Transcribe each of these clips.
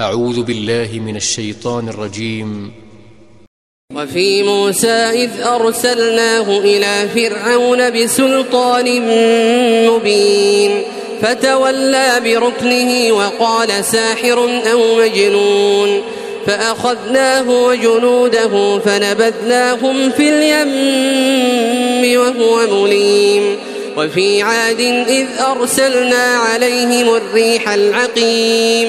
أعوذ بالله من الشيطان الرجيم. وفي موسى إذ أرسلناه إلى فرعون بسلطان مبين فتولى بركنه وقال ساحر أو مجنون فأخذناه وجنوده فنبذناهم في اليم وهو مليم. وفي عاد إذ أرسلنا عليهم الريح العقيم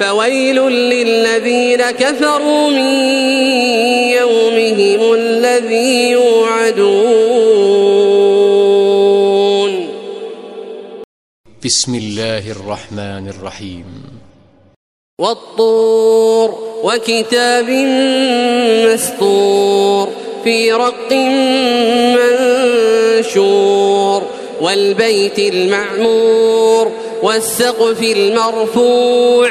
فويل للذين كفروا من يومهم الذي يوعدون. بسم الله الرحمن الرحيم. والطور وكتاب مسطور في رق منشور والبيت المعمور والسقف المرفوع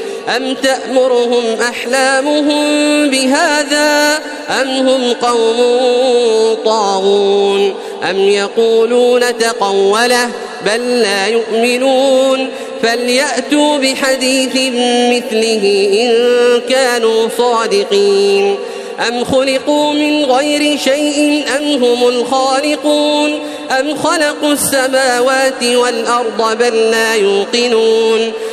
أم تأمرهم أحلامهم بهذا أم هم قوم طاغون أم يقولون تقوله بل لا يؤمنون فليأتوا بحديث مثله إن كانوا صادقين أم خلقوا من غير شيء أم هم الخالقون أم خلقوا السماوات والأرض بل لا يوقنون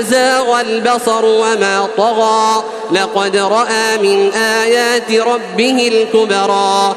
زاغ البصر وما طغى. لقد رأى من آيات ربه الكبرى.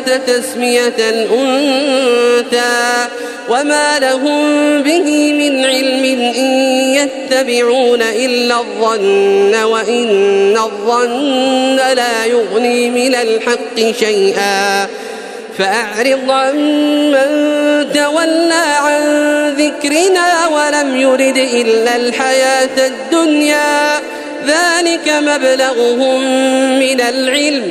تسمية الأنثى وما لهم به من علم إن يتبعون إلا الظن وإن الظن لا يغني من الحق شيئا فأعرض عن من تولى عن ذكرنا ولم يرد إلا الحياة الدنيا ذلك مبلغهم من العلم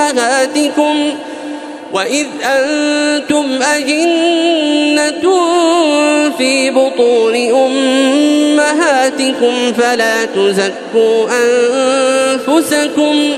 أمهاتكم وإذ أنتم أجنة في بطون أمهاتكم فلا تزكوا أنفسكم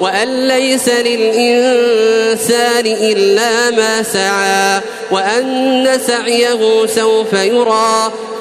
وأن ليس للإنسان إلا ما سعى وأن سعيه سوف يرى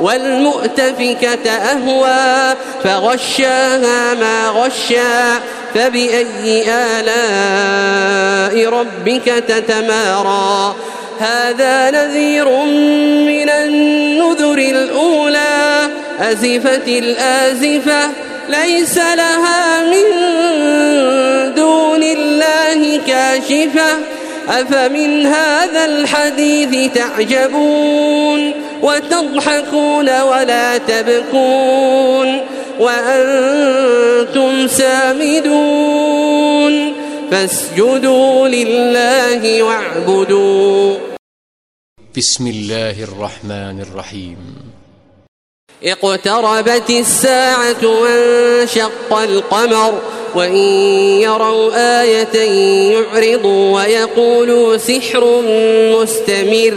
والمؤتفكة أهوى فغشاها ما غشا فبأي آلاء ربك تتمارى. هذا نذير من النذر الأولى أزفت الآزفة ليس لها من دون الله كاشفة. أفمن هذا الحديث تعجبون؟ وتضحكون ولا تبكون وأنتم سامدون فاسجدوا لله واعبدوا. بسم الله الرحمن الرحيم. اقتربت الساعة وانشق القمر وإن يروا آية يعرضوا ويقولوا سحر مستمر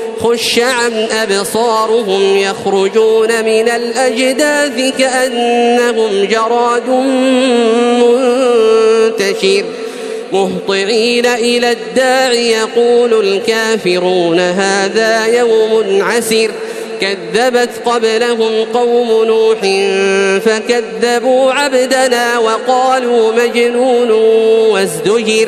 خش عن أبصارهم يخرجون من الأجداث كأنهم جراد منتشر. مهطعين إلى الداع يقول الكافرون هذا يوم عسر كذبت قبلهم قوم نوح فكذبوا عبدنا وقالوا مجنون وازدجر.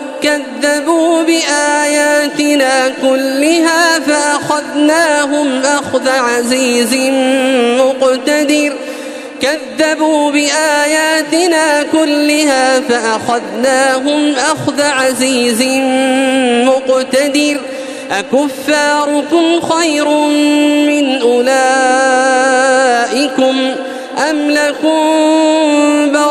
كذبوا بآياتنا كلها فأخذناهم أخذ عزيز مقتدر. كذبوا بآياتنا كلها فأخذناهم أخذ عزيز مقتدر. أكفاركم خير من أولئكم أم لكم براء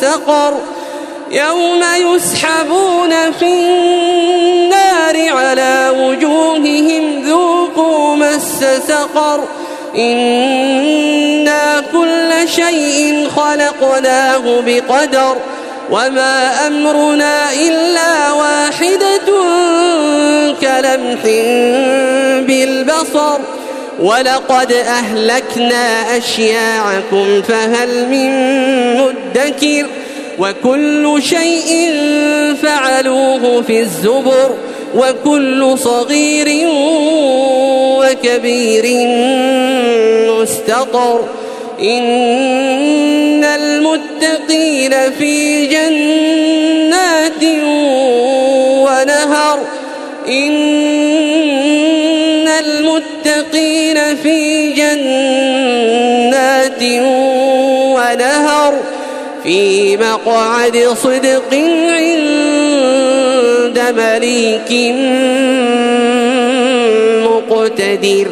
سقر يوم يسحبون في النار على وجوههم ذوقوا مس سقر إنا كل شيء خلقناه بقدر وما أمرنا إلا واحدة كلمح بالبصر ولقد أهلكنا أشياعكم فهل من مدكر وكل شيء فعلوه في الزبر وكل صغير وكبير مستطر إن المتقين في جنات ونهر إن المتقين في جنات ونهر في مقعد صدق عند مليك مقتدر